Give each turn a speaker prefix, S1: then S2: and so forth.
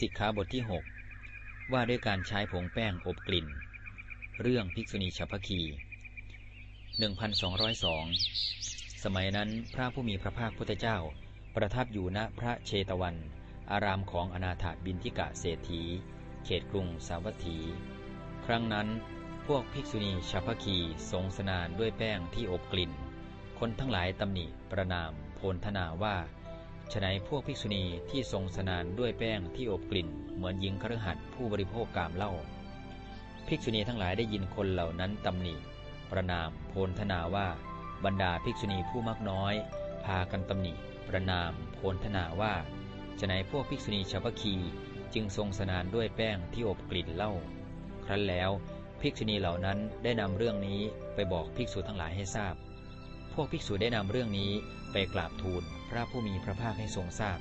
S1: สิกขาบทที่ 6 ว่าด้วยการใช้ผงแป้งอบกลิ่น เรื่องภิกษุณีฉัพพคี1202 สมัยนั้นพระผู้มีพระภาคพุทธเจ้า ประทับอยู่ณพระเชตวัน อารามของอนาถาบินทิกะเศรษฐี เขตกรุงสาวัตถี ครั้งนั้นพวกภิกษุณีฉัพพคีทรงสนานด้วยแป้งที่อบกลิ่น คนทั้งหลายตำหนิประนามโพลธนาว่า ฉนัยพวกภิกษุณีที่ทรงสนานด้วยแป้งที่อบกลิ่น เหมือนหญิงครหัสผู้บริโภคกามเล่าภิกษุณีทั้งหลายได้ยินคนเหล่านั้นตำหนิ ประนาม โพลธนาว่า บรรดาภิกษุณีผู้มักน้อย พากันตำหนิ ประนาม โพลธนาว่าฉนัยพวกภิกษุณีชาวพคีจึงทรงสนานด้วยแป้งที่อบกลิ่นเล่าครั้นแล้วภิกษุณีเหล่านั้นได้นำเรื่องนี้ไปบอกภิกษุทั้งหลายให้ทราบ พวกภิกษุได้นำเรื่องนี้ไปกราบทูลพระผู้มีพระภาคให้ทรงทราบ